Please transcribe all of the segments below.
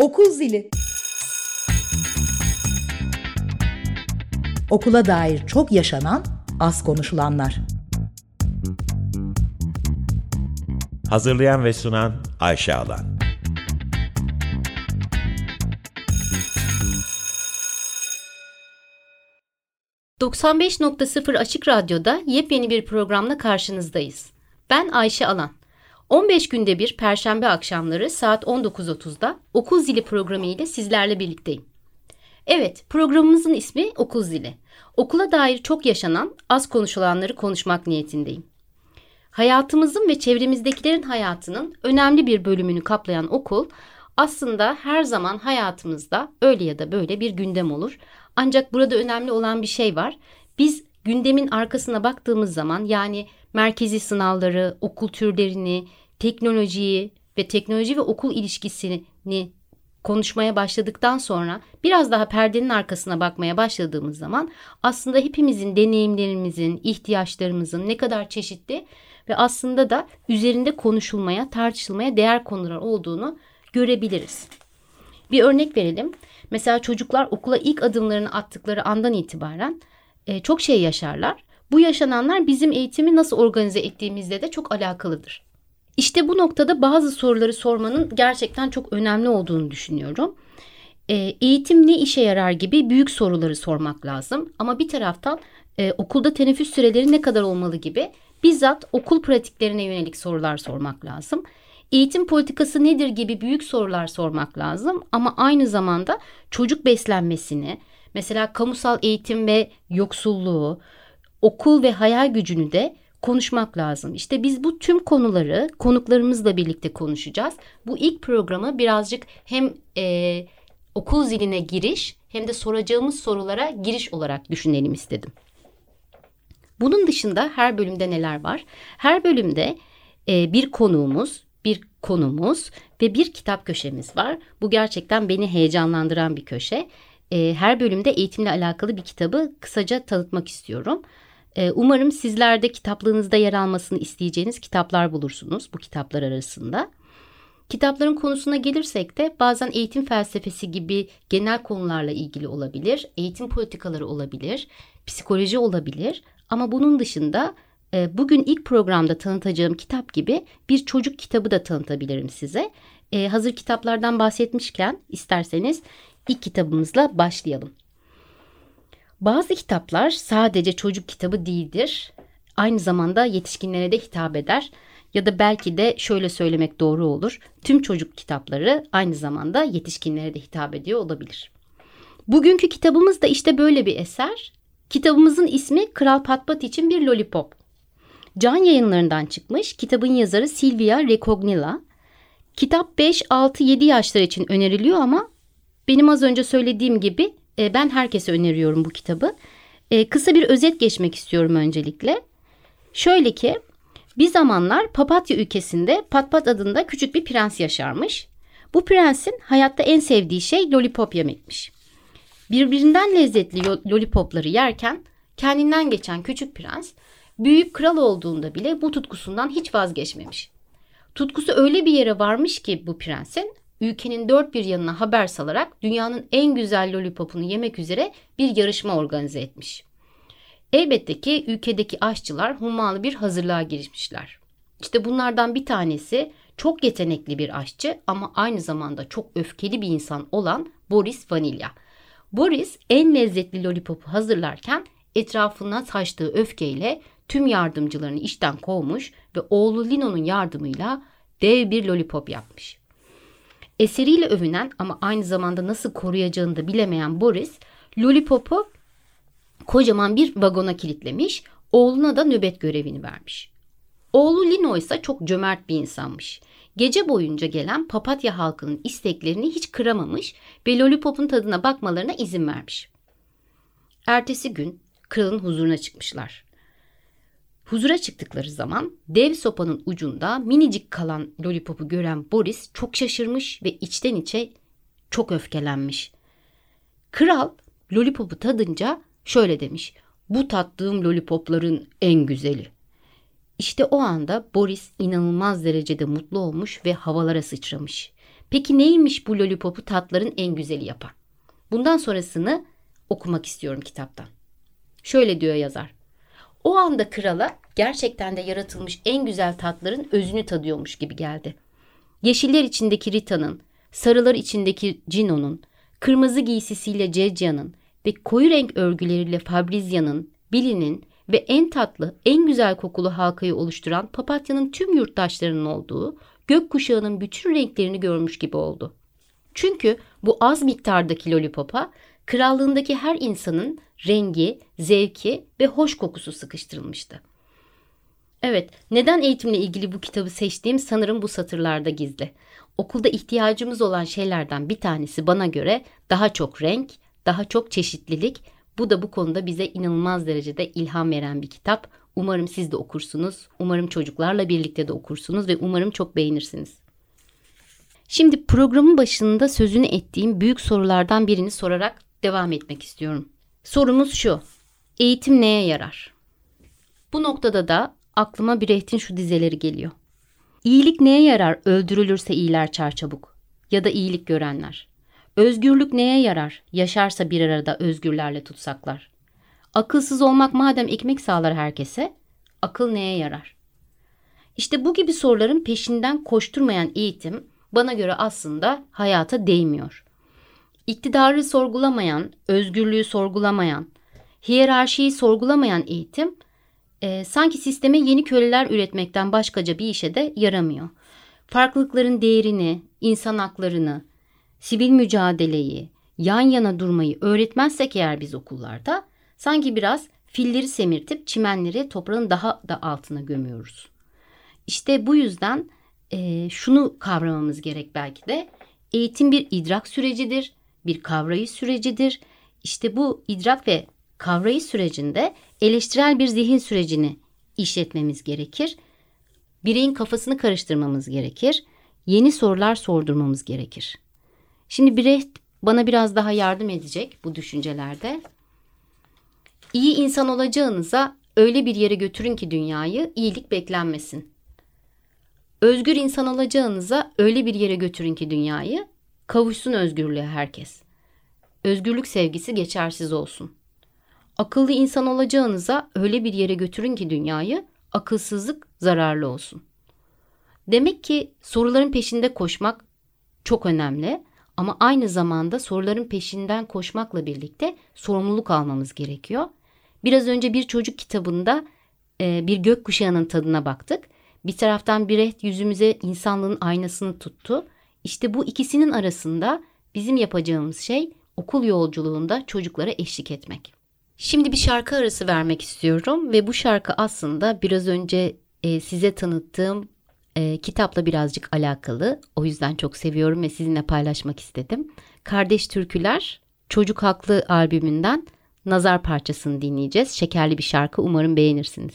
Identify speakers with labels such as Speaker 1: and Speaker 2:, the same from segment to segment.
Speaker 1: Okul zili. Okula dair çok yaşanan, az konuşulanlar.
Speaker 2: Hazırlayan ve sunan Ayşe Alan.
Speaker 3: ...95.0 Açık Radyo'da yepyeni bir programla karşınızdayız. Ben Ayşe Alan. 15 günde bir perşembe akşamları saat 19.30'da Okul Zili programı ile sizlerle birlikteyim. Evet, programımızın ismi Okul Zili. Okula dair çok yaşanan, az konuşulanları konuşmak niyetindeyim. Hayatımızın ve çevremizdekilerin hayatının önemli bir bölümünü kaplayan okul aslında her zaman hayatımızda öyle ya da böyle bir gündem olur. Ancak burada önemli olan bir şey var. Biz gündemin arkasına baktığımız zaman yani merkezi sınavları, okul türlerini, teknolojiyi ve teknoloji ve okul ilişkisini konuşmaya başladıktan sonra biraz daha perdenin arkasına bakmaya başladığımız zaman aslında hepimizin deneyimlerimizin, ihtiyaçlarımızın ne kadar çeşitli ve aslında da üzerinde konuşulmaya, tartışılmaya değer konular olduğunu görebiliriz. Bir örnek verelim. Mesela çocuklar okula ilk adımlarını attıkları andan itibaren e, çok şey yaşarlar. Bu yaşananlar bizim eğitimi nasıl organize ettiğimizle de çok alakalıdır. İşte bu noktada bazı soruları sormanın gerçekten çok önemli olduğunu düşünüyorum. E, eğitim ne işe yarar gibi büyük soruları sormak lazım. Ama bir taraftan e, okulda teneffüs süreleri ne kadar olmalı gibi bizzat okul pratiklerine yönelik sorular sormak lazım. Eğitim politikası nedir gibi büyük sorular sormak lazım ama aynı zamanda çocuk beslenmesini, mesela kamusal eğitim ve yoksulluğu, okul ve hayal gücünü de konuşmak lazım. İşte biz bu tüm konuları konuklarımızla birlikte konuşacağız. Bu ilk programı birazcık hem e, okul ziline giriş hem de soracağımız sorulara giriş olarak düşünelim istedim. Bunun dışında her bölümde neler var? Her bölümde e, bir konuğumuz, bir konumuz ve bir kitap köşemiz var. Bu gerçekten beni heyecanlandıran bir köşe. E, her bölümde eğitimle alakalı bir kitabı kısaca tanıtmak istiyorum. E, umarım sizler de kitaplığınızda yer almasını isteyeceğiniz kitaplar bulursunuz bu kitaplar arasında. Kitapların konusuna gelirsek de bazen eğitim felsefesi gibi genel konularla ilgili olabilir, eğitim politikaları olabilir, psikoloji olabilir ama bunun dışında e, bugün ilk programda tanıtacağım kitap gibi bir çocuk kitabı da tanıtabilirim size. E, hazır kitaplardan bahsetmişken isterseniz ilk kitabımızla başlayalım. Bazı kitaplar sadece çocuk kitabı değildir. Aynı zamanda yetişkinlere de hitap eder. Ya da belki de şöyle söylemek doğru olur. Tüm çocuk kitapları aynı zamanda yetişkinlere de hitap ediyor olabilir. Bugünkü kitabımız da işte böyle bir eser. Kitabımızın ismi Kral Patpat için bir lollipop. Can yayınlarından çıkmış. Kitabın yazarı Silvia Recognila. Kitap 5, 6, 7 yaşlar için öneriliyor ama benim az önce söylediğim gibi e, ben herkese öneriyorum bu kitabı. E, kısa bir özet geçmek istiyorum öncelikle. Şöyle ki bir zamanlar Papatya ülkesinde Patpat adında küçük bir prens yaşarmış. Bu prensin hayatta en sevdiği şey lollipop yemekmiş. Birbirinden lezzetli lollipopları yerken kendinden geçen küçük prens büyüyüp kral olduğunda bile bu tutkusundan hiç vazgeçmemiş. Tutkusu öyle bir yere varmış ki bu prensin ülkenin dört bir yanına haber salarak dünyanın en güzel lollipopunu yemek üzere bir yarışma organize etmiş. Elbette ki ülkedeki aşçılar hummalı bir hazırlığa girişmişler. İşte bunlardan bir tanesi çok yetenekli bir aşçı ama aynı zamanda çok öfkeli bir insan olan Boris Vanilya. Boris en lezzetli lollipopu hazırlarken etrafına taştığı öfkeyle tüm yardımcılarını işten kovmuş ve oğlu Lino'nun yardımıyla dev bir lollipop yapmış. Eseriyle övünen ama aynı zamanda nasıl koruyacağını da bilemeyen Boris, Lollipop'u kocaman bir vagona kilitlemiş, oğluna da nöbet görevini vermiş. Oğlu Lino ise çok cömert bir insanmış. Gece boyunca gelen papatya halkının isteklerini hiç kıramamış ve Lollipop'un tadına bakmalarına izin vermiş. Ertesi gün kralın huzuruna çıkmışlar. Huzura çıktıkları zaman dev sopanın ucunda minicik kalan lollipopu gören Boris çok şaşırmış ve içten içe çok öfkelenmiş. Kral lollipopu tadınca şöyle demiş. Bu tattığım lollipopların en güzeli. İşte o anda Boris inanılmaz derecede mutlu olmuş ve havalara sıçramış. Peki neymiş bu lollipopu tatların en güzeli yapan? Bundan sonrasını okumak istiyorum kitaptan. Şöyle diyor yazar. O anda krala gerçekten de yaratılmış en güzel tatların özünü tadıyormuş gibi geldi. Yeşiller içindeki Rita'nın, sarılar içindeki Cino'nun, kırmızı giysisiyle Cecya'nın ve koyu renk örgüleriyle Fabrizia'nın, Billy'nin ve en tatlı, en güzel kokulu halkayı oluşturan papatyanın tüm yurttaşlarının olduğu, gökkuşağının bütün renklerini görmüş gibi oldu. Çünkü bu az miktardaki lollipopa krallığındaki her insanın rengi, zevki ve hoş kokusu sıkıştırılmıştı. Evet, neden eğitimle ilgili bu kitabı seçtiğim sanırım bu satırlarda gizli. Okulda ihtiyacımız olan şeylerden bir tanesi bana göre daha çok renk, daha çok çeşitlilik. Bu da bu konuda bize inanılmaz derecede ilham veren bir kitap. Umarım siz de okursunuz. Umarım çocuklarla birlikte de okursunuz ve umarım çok beğenirsiniz. Şimdi programın başında sözünü ettiğim büyük sorulardan birini sorarak devam etmek istiyorum. Sorumuz şu. Eğitim neye yarar? Bu noktada da aklıma Brecht'in şu dizeleri geliyor. İyilik neye yarar öldürülürse iyiler çarçabuk ya da iyilik görenler. Özgürlük neye yarar yaşarsa bir arada özgürlerle tutsaklar. Akılsız olmak madem ekmek sağlar herkese, akıl neye yarar? İşte bu gibi soruların peşinden koşturmayan eğitim bana göre aslında hayata değmiyor. İktidarı sorgulamayan, özgürlüğü sorgulamayan, hiyerarşiyi sorgulamayan eğitim e, sanki sisteme yeni köleler üretmekten başkaca bir işe de yaramıyor. Farklılıkların değerini, insan haklarını, sivil mücadeleyi, yan yana durmayı öğretmezsek eğer biz okullarda sanki biraz filleri semirtip çimenleri toprağın daha da altına gömüyoruz. İşte bu yüzden e, şunu kavramamız gerek belki de eğitim bir idrak sürecidir, bir kavrayış sürecidir. İşte bu idrak ve kavrayış sürecinde eleştirel bir zihin sürecini işletmemiz gerekir. Bireyin kafasını karıştırmamız gerekir. Yeni sorular sordurmamız gerekir. Şimdi Brecht bana biraz daha yardım edecek bu düşüncelerde. İyi insan olacağınıza öyle bir yere götürün ki dünyayı iyilik beklenmesin. Özgür insan olacağınıza öyle bir yere götürün ki dünyayı kavuşsun özgürlüğe herkes. Özgürlük sevgisi geçersiz olsun. Akıllı insan olacağınıza öyle bir yere götürün ki dünyayı akılsızlık zararlı olsun. Demek ki soruların peşinde koşmak çok önemli ama aynı zamanda soruların peşinden koşmakla birlikte sorumluluk almamız gerekiyor. Biraz önce bir çocuk kitabında e, bir gökkuşağının tadına baktık. Bir taraftan Brecht yüzümüze insanlığın aynasını tuttu. İşte bu ikisinin arasında bizim yapacağımız şey okul yolculuğunda çocuklara eşlik etmek. Şimdi bir şarkı arası vermek istiyorum ve bu şarkı aslında biraz önce e, size tanıttığım e, kitapla birazcık alakalı. O yüzden çok seviyorum ve sizinle paylaşmak istedim. Kardeş Türküler Çocuk Haklı albümünden Nazar parçasını dinleyeceğiz. Şekerli bir şarkı umarım beğenirsiniz.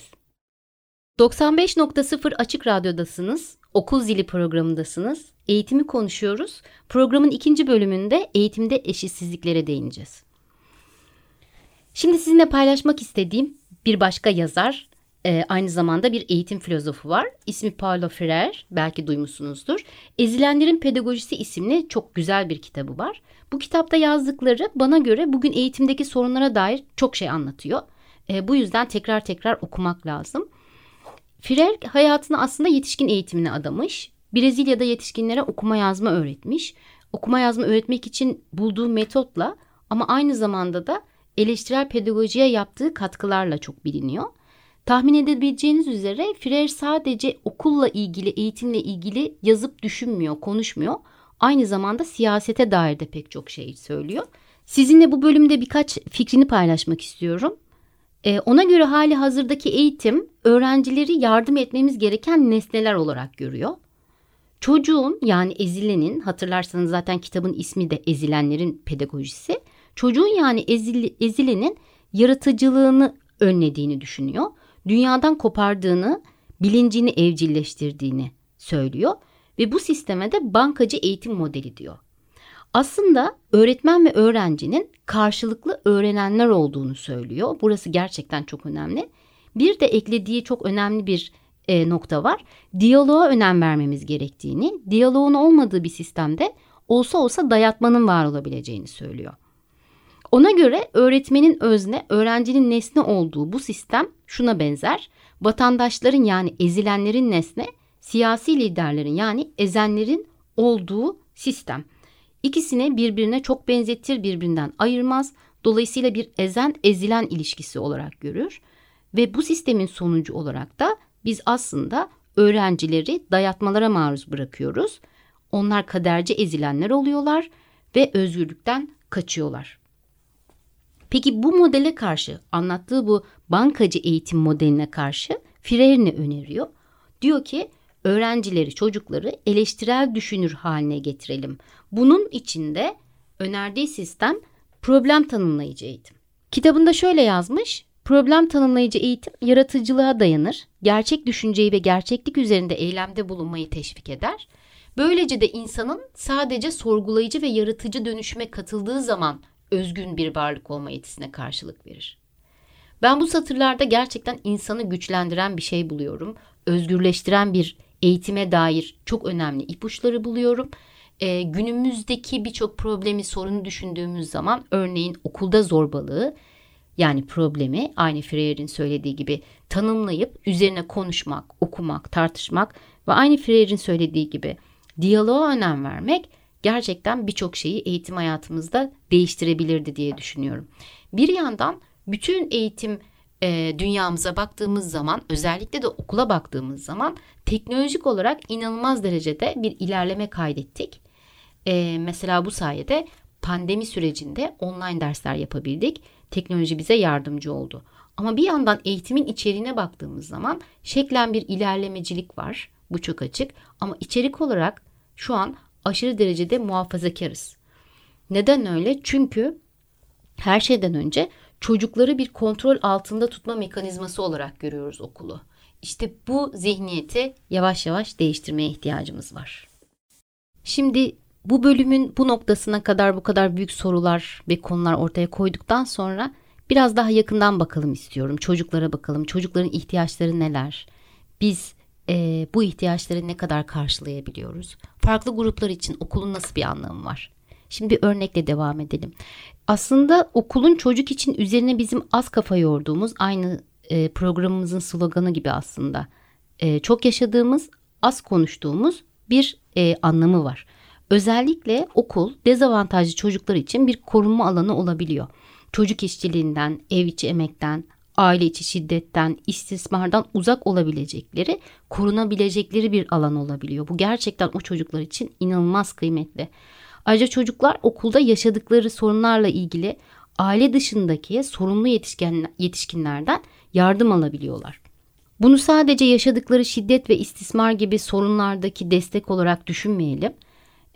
Speaker 3: 95.0 Açık Radyo'dasınız. Okul Zili programındasınız. Eğitimi konuşuyoruz. Programın ikinci bölümünde eğitimde eşitsizliklere değineceğiz. Şimdi sizinle paylaşmak istediğim bir başka yazar, e, aynı zamanda bir eğitim filozofu var. İsmi Paulo Freire, belki duymuşsunuzdur. Ezilenlerin Pedagojisi isimli çok güzel bir kitabı var. Bu kitapta yazdıkları bana göre bugün eğitimdeki sorunlara dair çok şey anlatıyor. E, bu yüzden tekrar tekrar okumak lazım. Freire hayatını aslında yetişkin eğitimine adamış. Brezilya'da yetişkinlere okuma yazma öğretmiş. Okuma yazma öğretmek için bulduğu metotla ama aynı zamanda da eleştirel pedagojiye yaptığı katkılarla çok biliniyor. Tahmin edebileceğiniz üzere Freire sadece okulla ilgili, eğitimle ilgili yazıp düşünmüyor, konuşmuyor. Aynı zamanda siyasete dair de pek çok şey söylüyor. Sizinle bu bölümde birkaç fikrini paylaşmak istiyorum. Ee, ona göre hali hazırdaki eğitim öğrencileri yardım etmemiz gereken nesneler olarak görüyor. Çocuğun yani ezilenin hatırlarsanız zaten kitabın ismi de ezilenlerin pedagojisi. Çocuğun yani ezil, ezilenin yaratıcılığını önlediğini düşünüyor. Dünyadan kopardığını, bilincini evcilleştirdiğini söylüyor ve bu sisteme de bankacı eğitim modeli diyor. Aslında öğretmen ve öğrencinin karşılıklı öğrenenler olduğunu söylüyor. Burası gerçekten çok önemli. Bir de eklediği çok önemli bir e, nokta var. Diyaloğa önem vermemiz gerektiğini, diyaloğun olmadığı bir sistemde olsa olsa dayatmanın var olabileceğini söylüyor. Ona göre öğretmenin özne, öğrencinin nesne olduğu bu sistem şuna benzer. Vatandaşların yani ezilenlerin nesne, siyasi liderlerin yani ezenlerin olduğu sistem. İkisini birbirine çok benzetir, birbirinden ayırmaz. Dolayısıyla bir ezen ezilen ilişkisi olarak görür ve bu sistemin sonucu olarak da biz aslında öğrencileri dayatmalara maruz bırakıyoruz. Onlar kaderci ezilenler oluyorlar ve özgürlükten kaçıyorlar. Peki bu modele karşı anlattığı bu bankacı eğitim modeline karşı Freire ne öneriyor? Diyor ki öğrencileri, çocukları eleştirel düşünür haline getirelim. Bunun içinde önerdiği sistem problem tanımlayıcı eğitim. Kitabında şöyle yazmış. Problem tanımlayıcı eğitim yaratıcılığa dayanır, gerçek düşünceyi ve gerçeklik üzerinde eylemde bulunmayı teşvik eder. Böylece de insanın sadece sorgulayıcı ve yaratıcı dönüşüme katıldığı zaman özgün bir varlık olma yetisine karşılık verir. Ben bu satırlarda gerçekten insanı güçlendiren bir şey buluyorum. Özgürleştiren bir eğitime dair çok önemli ipuçları buluyorum. Ee, günümüzdeki birçok problemi, sorunu düşündüğümüz zaman örneğin okulda zorbalığı yani problemi aynı Freire'in söylediği gibi tanımlayıp üzerine konuşmak, okumak, tartışmak ve aynı Freire'in söylediği gibi diyaloğa önem vermek gerçekten birçok şeyi eğitim hayatımızda değiştirebilirdi diye düşünüyorum. Bir yandan bütün eğitim e, dünyamıza baktığımız zaman özellikle de okula baktığımız zaman teknolojik olarak inanılmaz derecede bir ilerleme kaydettik. E, mesela bu sayede pandemi sürecinde online dersler yapabildik. Teknoloji bize yardımcı oldu. Ama bir yandan eğitimin içeriğine baktığımız zaman şeklen bir ilerlemecilik var. Bu çok açık. Ama içerik olarak şu an aşırı derecede muhafazakarız. Neden öyle? Çünkü her şeyden önce çocukları bir kontrol altında tutma mekanizması olarak görüyoruz okulu. İşte bu zihniyeti yavaş yavaş değiştirmeye ihtiyacımız var. Şimdi bu bölümün bu noktasına kadar bu kadar büyük sorular ve konular ortaya koyduktan sonra biraz daha yakından bakalım istiyorum. Çocuklara bakalım. Çocukların ihtiyaçları neler? Biz e, bu ihtiyaçları ne kadar karşılayabiliyoruz? Farklı gruplar için okulun nasıl bir anlamı var? Şimdi bir örnekle devam edelim. Aslında okulun çocuk için üzerine bizim az kafa yorduğumuz aynı e, programımızın sloganı gibi aslında. E, çok yaşadığımız, az konuştuğumuz bir e, anlamı var. Özellikle okul dezavantajlı çocuklar için bir korunma alanı olabiliyor. Çocuk işçiliğinden, ev içi emekten, aile içi şiddetten, istismardan uzak olabilecekleri, korunabilecekleri bir alan olabiliyor. Bu gerçekten o çocuklar için inanılmaz kıymetli. Ayrıca çocuklar okulda yaşadıkları sorunlarla ilgili aile dışındaki sorumlu yetişkin, yetişkinlerden yardım alabiliyorlar. Bunu sadece yaşadıkları şiddet ve istismar gibi sorunlardaki destek olarak düşünmeyelim.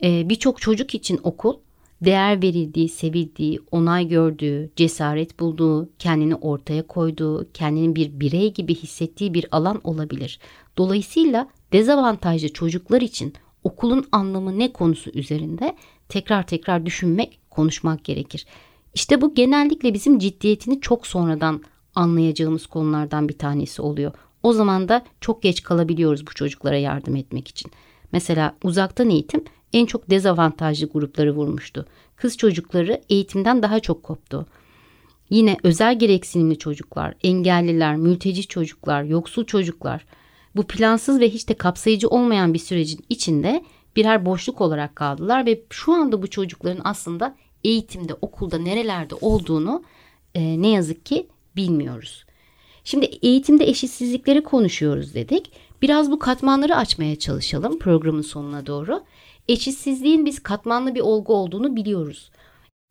Speaker 3: Ee, Birçok çocuk için okul değer verildiği, sevildiği, onay gördüğü, cesaret bulduğu, kendini ortaya koyduğu, kendini bir birey gibi hissettiği bir alan olabilir. Dolayısıyla dezavantajlı çocuklar için okulun anlamı ne konusu üzerinde tekrar tekrar düşünmek, konuşmak gerekir. İşte bu genellikle bizim ciddiyetini çok sonradan anlayacağımız konulardan bir tanesi oluyor. O zaman da çok geç kalabiliyoruz bu çocuklara yardım etmek için. Mesela uzaktan eğitim en çok dezavantajlı grupları vurmuştu. Kız çocukları eğitimden daha çok koptu. Yine özel gereksinimli çocuklar, engelliler, mülteci çocuklar, yoksul çocuklar bu plansız ve hiç de kapsayıcı olmayan bir sürecin içinde birer boşluk olarak kaldılar ve şu anda bu çocukların aslında eğitimde, okulda nerelerde olduğunu e, ne yazık ki bilmiyoruz. Şimdi eğitimde eşitsizlikleri konuşuyoruz dedik. Biraz bu katmanları açmaya çalışalım programın sonuna doğru. Eşitsizliğin biz katmanlı bir olgu olduğunu biliyoruz.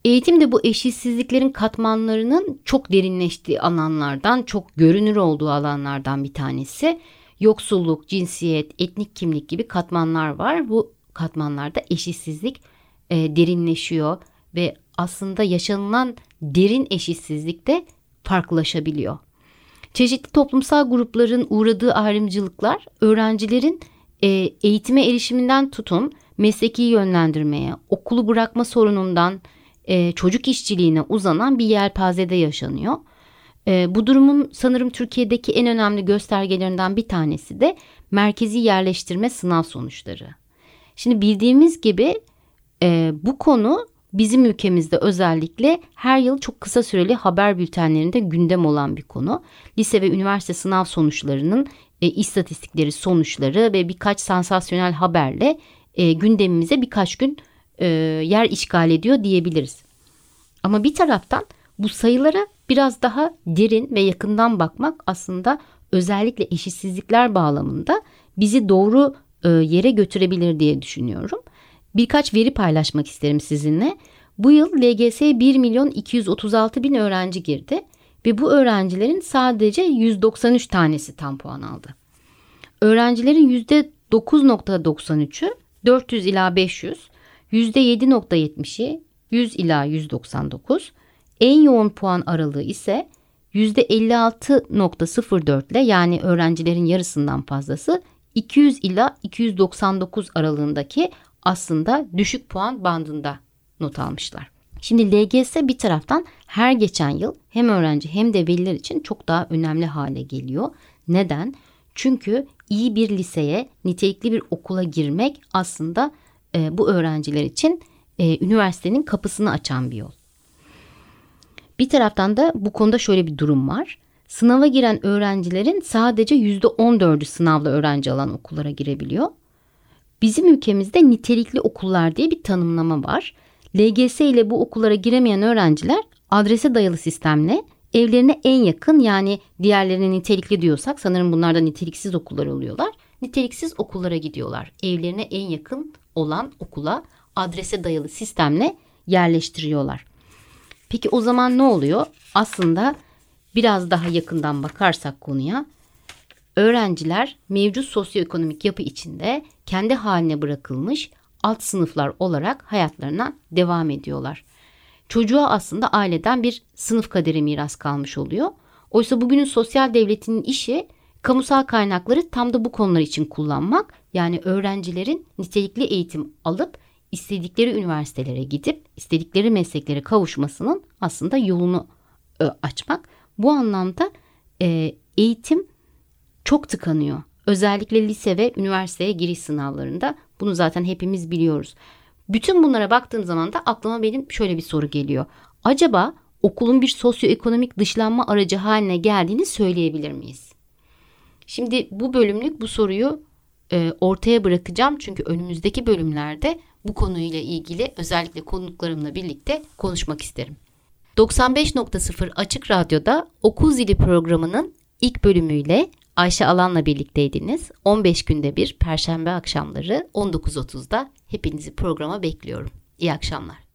Speaker 3: Eğitimde bu eşitsizliklerin katmanlarının çok derinleştiği alanlardan, çok görünür olduğu alanlardan bir tanesi. Yoksulluk, cinsiyet, etnik kimlik gibi katmanlar var. Bu katmanlarda eşitsizlik e, derinleşiyor ve aslında yaşanılan derin eşitsizlik de farklılaşabiliyor. Çeşitli toplumsal grupların uğradığı ayrımcılıklar öğrencilerin e, eğitime erişiminden tutun mesleki yönlendirmeye, okulu bırakma sorunundan e, çocuk işçiliğine uzanan bir yelpazede yaşanıyor. E, bu durumun sanırım Türkiye'deki en önemli göstergelerinden bir tanesi de merkezi yerleştirme sınav sonuçları. Şimdi bildiğimiz gibi e, bu konu bizim ülkemizde özellikle her yıl çok kısa süreli haber bültenlerinde gündem olan bir konu. Lise ve üniversite sınav sonuçlarının e, istatistikleri, sonuçları ve birkaç sansasyonel haberle e, gündemimize birkaç gün yer işgal ediyor diyebiliriz. Ama bir taraftan bu sayılara biraz daha derin ve yakından bakmak aslında özellikle eşitsizlikler bağlamında bizi doğru e, yere götürebilir diye düşünüyorum. Birkaç veri paylaşmak isterim sizinle. Bu yıl LGS'ye 1 milyon 236 bin öğrenci girdi ve bu öğrencilerin sadece 193 tanesi tam puan aldı. Öğrencilerin %9.93'ü 400 ila 500, %7.70'i 100 ila 199, en yoğun puan aralığı ise %56.04 ile yani öğrencilerin yarısından fazlası 200 ila 299 aralığındaki aslında düşük puan bandında not almışlar. Şimdi LGS bir taraftan her geçen yıl hem öğrenci hem de veliler için çok daha önemli hale geliyor. Neden? Çünkü iyi bir liseye, nitelikli bir okula girmek aslında e, bu öğrenciler için e, üniversitenin kapısını açan bir yol. Bir taraftan da bu konuda şöyle bir durum var. Sınava giren öğrencilerin sadece %14'ü sınavla öğrenci alan okullara girebiliyor. Bizim ülkemizde nitelikli okullar diye bir tanımlama var. LGS ile bu okullara giremeyen öğrenciler adrese dayalı sistemle evlerine en yakın yani diğerlerine nitelikli diyorsak sanırım bunlar da niteliksiz okullar oluyorlar. Niteliksiz okullara gidiyorlar. Evlerine en yakın olan okula adrese dayalı sistemle yerleştiriyorlar. Peki o zaman ne oluyor? Aslında biraz daha yakından bakarsak konuya öğrenciler mevcut sosyoekonomik yapı içinde kendi haline bırakılmış alt sınıflar olarak hayatlarına devam ediyorlar. Çocuğa aslında aileden bir sınıf kaderi miras kalmış oluyor. Oysa bugünün sosyal devletinin işi kamusal kaynakları tam da bu konular için kullanmak. Yani öğrencilerin nitelikli eğitim alıp istedikleri üniversitelere gidip istedikleri mesleklere kavuşmasının aslında yolunu e, açmak. Bu anlamda e, eğitim çok tıkanıyor. Özellikle lise ve üniversiteye giriş sınavlarında bunu zaten hepimiz biliyoruz. Bütün bunlara baktığım zaman da aklıma benim şöyle bir soru geliyor. Acaba okulun bir sosyoekonomik dışlanma aracı haline geldiğini söyleyebilir miyiz? Şimdi bu bölümlük bu soruyu e, ortaya bırakacağım çünkü önümüzdeki bölümlerde bu konuyla ilgili özellikle konuklarımla birlikte konuşmak isterim. 95.0 Açık Radyo'da Okul Zili programının ilk bölümüyle Ayşe Alan'la birlikteydiniz. 15 günde bir Perşembe akşamları 19.30'da hepinizi programa bekliyorum. İyi akşamlar.